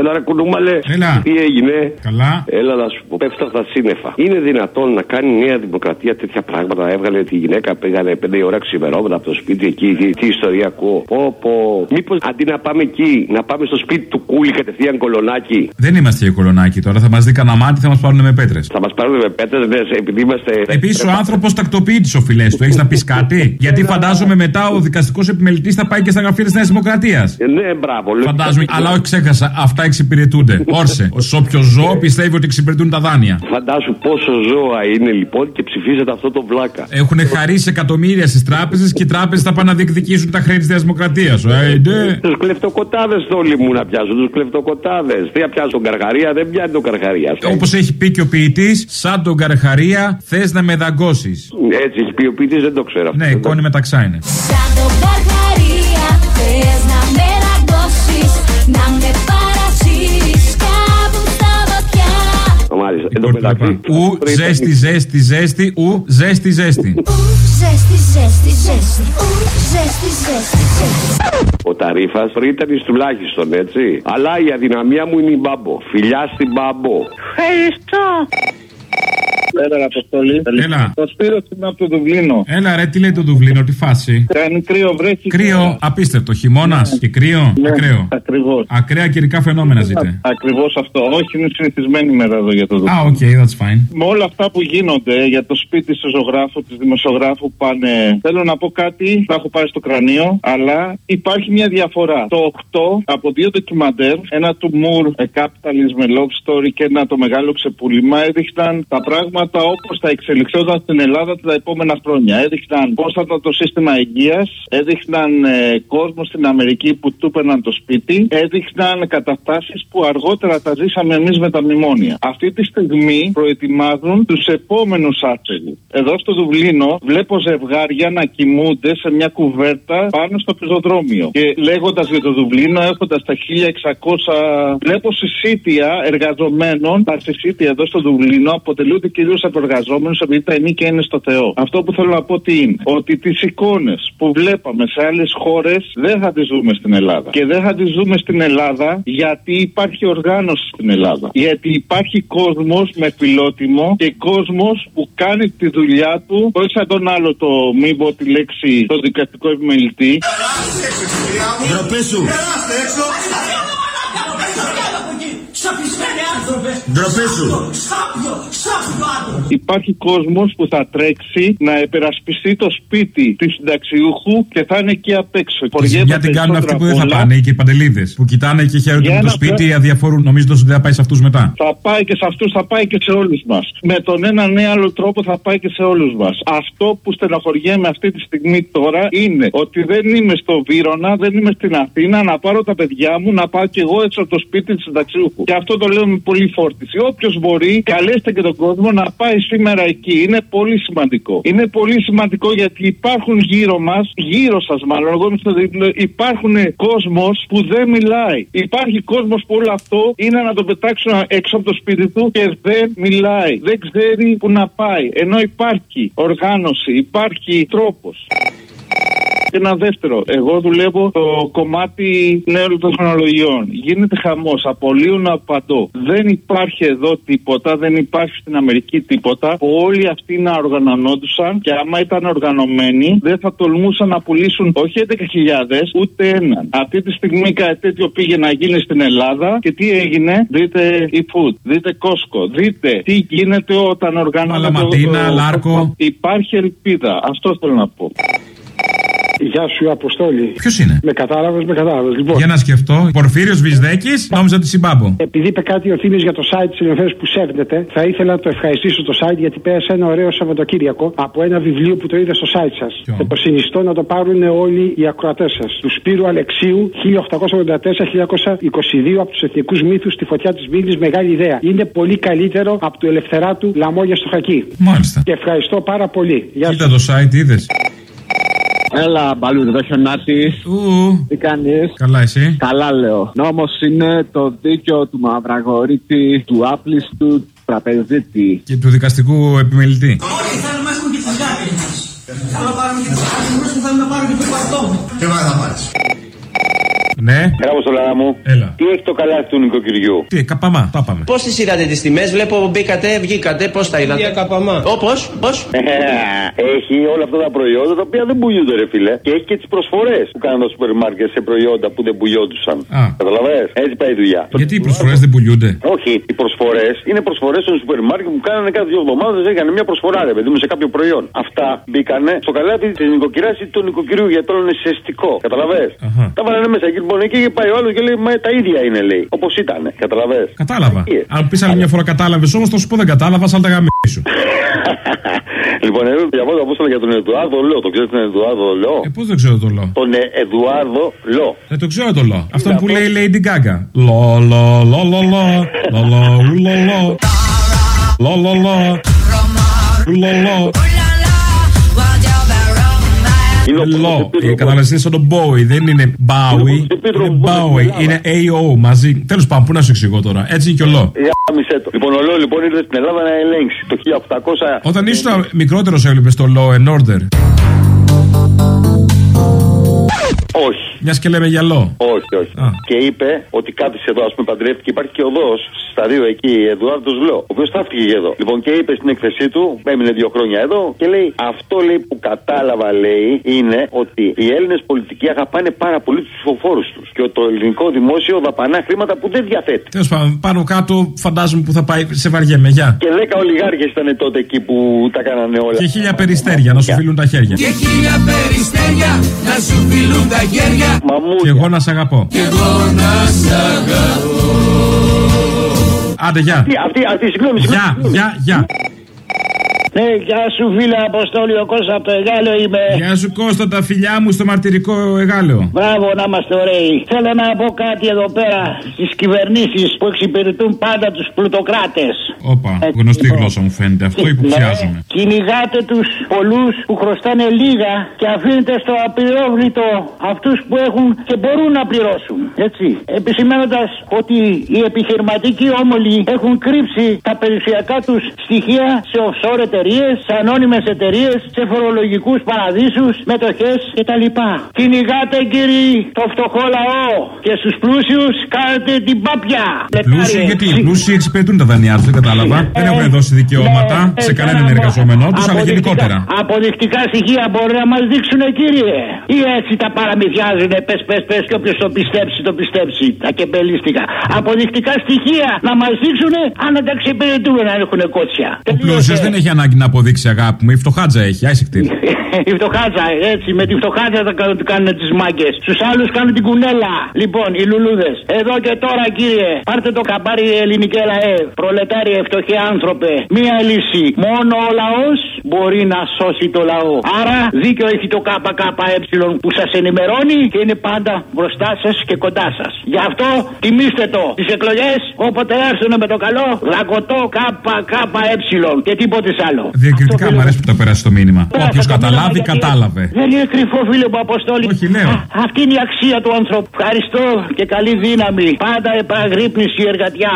Έλα, ρε κουνούμαλε. Έλα. Τι έγινε; Καλά. Έλα να σου πω, πέφτα στα σύννεφα. Είναι δυνατόν να κάνει η Νέα Δημοκρατία τέτοια πράγματα; Έβγαλε τη γυναίκα, πήγανε πέντε ώρα ξημερώματα από το σπίτι εκεί. Τι, τι ιστορία ακούω. Πω, πω. Μήπως αντί να πάμε εκεί, να πάμε στο σπίτι του κούλι κατευθείαν κολονάκι; Δεν είμαστε για κολονάκι τώρα. Θα μας δει κανένα μάτι, θα μας πάρουν με πέτρες. Θα μας πάρουν με πέτρες, ναι, επειδή είμαστε. Επίσης, ο άνθρωπος τακτοποιεί τι οφειλέ του. Έχεις να πεις κάτι; Γιατί φαντάζομαι μετά ο δικαστικός επιμελητής θα πάει και στα γραφεία της Νέας Δημοκρατίας. Ε, Ναι, μπράβο. λέω- Φαντάζομαι. Αλλά όχι, ξέχασα. Αυτά εξυπηρετούνται. Όρσε. Ο όποιο ζώο πιστεύει ότι εξυπηρετούν τα δάνεια. Φαντάσου πόσο ζώα είναι λοιπόν και ψηφίζετε αυτό το βλάκα. Έχουν χαρίσει εκατομμύρια στις τράπεζες και οι τράπεζες θα πάνε να διεκδικήσουν τα χρέη της Νέας Δημοκρατίας. Ε, ναι. Τους κλεφτοκοτάδες όλοι μου να πιάσουν, τους κλεφτοκοτάδες. Τι να πιάσουν τον Καρχαρία, δεν πιάνει τον Καρχαρία. Όπως έχει πει και ο ποιητής, σαν τον Καρχαρία θες να με δαγκώσεις. Έτσι έχει πει ο ποιητής, δεν το ξέρω αυτό. Ναι, κόνη μεταξά είναι. Σαν Μάλιστα. Εν τω μεταξύ. Ου, ζέστη, ζέστη, ζέστη, ου, ζέστη, ζέστη. Ου, ζέστη, ζέστη, ζέστη Ου, ζέστη, ζέστη, ζέστη Ο Ταρίφας ήταν τουλάχιστον έτσι. Αλλά η αδυναμία μου είναι η μπάμπο. Φιλιά στην μπάμπο. Ευχαριστώ. Έλα, Αποστολή. Έλα. Το Σπύρο είμαι από το Δουβλίνο. Έλα ρε, τι λέει το Δουβλίνο, τι φάση; Κάνει κρύο, βρέχει. Κρύο, απίστευτο. Χειμώνας και κρύο, Ναι, ακραίο. Ακριβώς. Ακραία καιρικά φαινόμενα ζείτε. Ακριβώς αυτό. Όχι, είναι συνηθισμένη ημέρα εδώ για το Α, Δουβλίνο. OK, that's fine. Με όλα αυτά που γίνονται για το σπίτι του ζωγράφου, της δημοσιογράφου που πάνε. Θέλω να πω κάτι, θα έχω πάρει στο κρανίο, αλλά υπάρχει μια διαφορά. Το 8 από δύο ντοκιμαντέρ, ένα του Moore, A Capitalism, A Love Story και ένα το μεγάλο ξεπούλημα, έδειχναν τα πράγματα όπως θα εξελιχθόταν στην Ελλάδα τα επόμενα χρόνια. Έδειχναν πώς θα ήταν το σύστημα υγείας, έδειχναν ε, κόσμο στην Αμερική που του έπαιρναν το σπίτι, έδειχναν καταστάσεις που αργότερα τα ζήσαμε εμείς με τα μνημόνια. Αυτή τη στιγμή προετοιμάζουν τους επόμενους άστεγους. Εδώ στο Δουβλίνο βλέπω ζευγάρια να κοιμούνται σε μια κουβέρτα πάνω στο πεζοδρόμιο. Και λέγοντας για το Δουβλίνο, έχοντας τα 1600. Βλέπω συσίτια εργαζομένων. Τα συσίτια εδώ στο Δουβλίνο αποτελούνται κυρίως από εργαζόμενου επειδή τα ενίκια είναι στο Θεό. Αυτό που θέλω να πω τι είναι. Ότι τις εικόνες που βλέπαμε σε άλλες χώρες δεν θα τις δούμε στην Ελλάδα. Και δεν θα τις δούμε στην Ελλάδα γιατί υπάρχει οργάνωση στην Ελλάδα. Γιατί υπάρχει κόσμος με φιλότιμο και κόσμος που κάνει τη δουλειά του, όχι σαν τον άλλο το μην πω τη λέξη, το δικαστικό επιμελητή. Ντροπή σου. Ντροπή σου. Υπάρχει κόσμος που θα τρέξει να επερασπιστεί το σπίτι του συνταξιούχου και θα είναι εκεί απ' έξω. Τη ζημιά την κάνουν αυτοί που δεν θα πάνε, οι παντελίδε. Που κοιτάνε και χαίρονται Για με το ένα σπίτι, πλά- αδιαφορούν νομίζοντα ότι θα πάει σε αυτούς μετά; Θα πάει και σε αυτούς, θα πάει και σε όλους μας. Με τον έναν ή άλλο τρόπο θα πάει και σε όλους μας. Αυτό που στενοχωριέμαι αυτή τη στιγμή τώρα είναι ότι δεν είμαι στο Βύρονα, δεν είμαι στην Αθήνα να πάρω τα παιδιά μου να πάω κι εγώ έξω από το σπίτι του συνταξιούχου. Και αυτό το λέω με πολύ φόρτιση. Όποιος μπορεί, καλέστε και τον κόσμο να πάει σήμερα εκεί. Είναι πολύ σημαντικό. Είναι πολύ σημαντικό γιατί υπάρχουν γύρω μας, γύρω σας μάλλον, εγώ είμαι στο δίπλο, υπάρχουν κόσμος που δεν μιλάει. Υπάρχει κόσμος που όλο αυτό είναι να τον πετάξουν έξω από το σπίτι του και δεν μιλάει. Δεν ξέρει που να πάει. Ενώ υπάρχει οργάνωση, υπάρχει τρόπος. Και ένα δεύτερο. Εγώ δουλεύω το κομμάτι νέων τεχνολογιών. Γίνεται χαμός. Απολύουν από παντού. Δεν υπάρχει εδώ τίποτα. Δεν υπάρχει στην Αμερική τίποτα. Που όλοι αυτοί να οργανωνόντουσαν και άμα ήταν οργανωμένοι δεν θα τολμούσαν να πουλήσουν όχι 11.000 ούτε έναν. Αυτή τη στιγμή κάτι τέτοιο πήγε να γίνει στην Ελλάδα και τι έγινε; Δείτε e-food, δείτε Costco, δείτε τι γίνεται όταν οργανώνεται. Αλαματίνα, το- Λάρκο. Υπάρχει ελπίδα. Αυτό θέλω να πω. Γεια σου, Αποστόλη. Ποιος είναι; Με κατάλαβες, με κατάλαβες. Λοιπόν, Για να σκεφτώ. Πορφύριος Βυσδέκης, νόμιζα ότι συμπάμπο. επειδή είπε κάτι ο Θήμης για το site της Ελευθερία που σέρνετε, θα ήθελα να το ευχαριστήσω το site γιατί πέρασε ένα ωραίο Σαββατοκύριακο από ένα βιβλίο που το είδα στο site σας. Ποιο; Και το συνιστώ να το πάρουν όλοι οι ακροατές σας. Του Σπύρου Αλεξίου 1884-1922 από τους εθνικούς μύθους στη φωτιά της Βίλη. Μεγάλη ιδέα. Είναι πολύ καλύτερο από του Ελευθεράτου Λαμόγια στο Χακί. Μάλιστα. Και ευχαριστώ πάρα πολύ. Γεια Κοίτα σας. το site, είδες. Έλα, μπαλούρ, εδώ χιονάτη. Ου, Τι κάνεις; καλά εσύ; Καλά λέω. Νόμος είναι το δίκαιο του μαυραγωρίτη, του άπλιστου τραπεζίτη. Και του δικαστικού επιμελητή. Όχι, θέλουμε να έχουμε και τις γάτες μας. Θέλουμε να πάρουμε και τις γάτες μας και θέλουμε να πάρουμε και το παρτό. Τι πάει θα πάρεις; Ναι. Έλα, Αποστολάρα μου. Έλα. Τι έχει το καλάθι του νοικοκυριού; Τι, καπαμά, το είπαμε. Πώ τι είδατε τις τιμές, βλέπω μπήκατε, βγήκατε, πώς τα είδατε; Για καπαμά. Όπω, πώς. έχει όλα αυτά τα προϊόντα τα οποία δεν πουλούνται, ρε φίλε. Και έχει και τις προσφορές που κάνουν τα σούπερ μάρκετ σε προϊόντα που δεν πουλιόντουσαν. Α. Καταλαβέ. Έτσι πάει η δουλειά. Γιατί οι προσφορές δεν πουλιούνται. Όχι, οι προσφορές είναι προσφορές των σούπερ μάρκετ που κάνανε κάθε δύο εβδομάδες. Έκανε μια προσφορά, ρε παιδί μου, σε κάποιο προϊόν. Αυτά μπήκανε στο καλάθι της νοικοκυράς ή του νοικοκυριού γιατί όλο είναι σεστικό. Καταλαβέ. Αχα. Τα βάλανε μέσα εκεί λοιπόν εκεί και πάει ο άλλο και λέει Μα τα ίδια είναι, λέει. Όπως ήταν. Καταλαβέ. Κατάλαβα. Εκεί. Αν πεις άλλη μια φορά κατάλαβες όμως, θα σου πω δεν κατάλαβας, σαν τα γαμίσου. λοιπόν, εγώ διαβάζω απόστολα για τον Εδουάρδο Λό. Το ξέρετε τον Εδουάρδο Λό. Ε, πώς δεν ξέρω το λό. Τον ε, Εδουάρδο Λό. Δεν το ξέρω το λό. Αυτό που λέει η Lady Gaga. Λο, λο, λο, λο, λο. Λο, λο, ου, λο, λο. Λο, λο, λο. Ου, λο, λο. Είναι ο Λο. πρώτος Ε, Κατάλαβες, είναι σαν τον Bowie. Δεν είναι Bowie. Είναι Bowie. Είναι AO μαζί. Τέλος πάντων, πού να σου εξηγώ τώρα. Έτσι είναι και ο Λο. Γάμισε το. Λοιπόν, ο Λό λοιπόν ήρθε στην Ελλάδα να ελέγξει το 1800. Όταν ήσουν μικρότερος, έβλεπες το Law and Order. Όχι. Μιας και λέμε για Law. Όχι, όχι. Α. Και είπε ότι κάτι εδώ, ας πούμε, παντρεύτηκε. Υπάρχει και οδό στα δύο εκεί, Εδουάρδος Λό, ο οποίος ταύτηκε και εδώ. Λοιπόν, και είπε στην έκθεσή του, έμεινε δύο χρόνια εδώ και λέει, Αυτό λέει που κατάλαβα, λέει, είναι ότι οι Έλληνες πολιτικοί αγαπάνε πάρα πολύ τους ψηφοφόρους τους. Και το ελληνικό δημόσιο δαπανά χρήματα που δεν διαθέτει. Τέλος πάντων, πάνω κάτω φαντάζομαι που θα πάει σε βαριέμαι. Γεια. Και δέκα ολιγάρχες ήταν τότε εκεί που τα κάνανε όλα. Και χίλια περιστέρια να σου φιλούν τα χέρια. Και χίλια περιστέρια να σου φιλούν τα χέρια. Μαμούδια. Και εγώ να σε αγαπώ. Κι εγώ να σ' αγαπώ. Άντε, γεια. Αυτή, αυτή, αυτή, συγγνώμη, Γεια, συγγνώμη. γεια, γεια. Ναι, γεια σου φίλε Αποστόλη, ο Κώστας από το Εγάλεο είμαι. Γεια σου Κώστα, τα φιλιά μου στο μαρτυρικό εγάλεο. Μπράβο να είμαστε ωραίοι. Θέλω να πω κάτι εδώ πέρα στις κυβερνήσεις που εξυπηρετούν πάντα τους πλουτοκράτες. Όπα, γνωστή γλώσσα μου φαίνεται. Αυτό υποψιάζομαι. Ναι, κυνηγάτε τους πολλούς που χρωστάνε λίγα και αφήνετε στο απειρόβλητο αυτούς που έχουν και μπορούν να πληρώσουν. Έτσι. Επισημένοντας ότι οι επιχειρηματικοί όμολοι έχουν κρύψει τα περιουσιακά τους στοιχεία σε offshore εταιρείες, σε ανώνυμες εταιρείες, σε φορολογικούς παραδείσους, μετοχές κτλ. Κυνηγάτε κύριοι το φτωχό λαό και στους πλούσιους κάνετε την πάπια. Πλούσιοι, Λεπτάρι, γιατί οι εξή. πλούσιοι εξυπηρετούν τα δανειά του, δεν κατάλαβα. Δεν έχουν δώσει δικαιώματα Ναι, σε ε, κανέναν καλά, εργαζόμενό τους, αλλά αποδεικτικά- γενικότερα. Αποδεικτικά στοιχεία μπορεί να μας δείξουν, κύριε. Ή έτσι τα παραμυθιάζουν, πες, πες, πες, και όποιος το πιστέψει, το πιστέψει. Τα κεμπελίστικα. Αποδεικτικά στοιχεία να μας δείξουν αν τα εξυπηρετούν να έχουν κότσια. Ο πλούσιος δεν έχει ανάγκη να αποδείξει αγάπη μου. Η φτωχάτζα έχει, άισιχτη. Η φτωχάτσα, έτσι, με τη φτωχάτσα θα κάνουν, κάνουν τις μάγκες. Στους άλλους κάνουν την κουνέλα. Λοιπόν, οι λουλούδες. Εδώ και τώρα, κύριε, πάρτε το καμπάρι ελληνικέ λαέ. Προλετάρια, φτωχοί άνθρωπε. Μία λύση. Μόνο ο λαός μπορεί να σώσει το λαό. Άρα, δίκιο έχει το ΚΚΕ που σας ενημερώνει και είναι πάντα μπροστά σας και κοντά σας. Γι' αυτό τιμήστε το. Τις εκλογές, όποτε έρθουν με το καλό, λακωτό ΚΚΕ και τίποτε άλλο. Διακριτικά Αυτό, μου φίλε αρέσει που τα περάσει το μήνυμα. Τώρα Όποιος θα το καταλάβει, μιλάμε γιατί κατάλαβε. Δεν είναι κρυφό, φίλε μου, Αποστόλη. Όχι, λέω. Α, αυτή είναι η αξία του ανθρώπου. Ευχαριστώ και καλή δύναμη. Πάντα επαγρύπνηση εργατιά.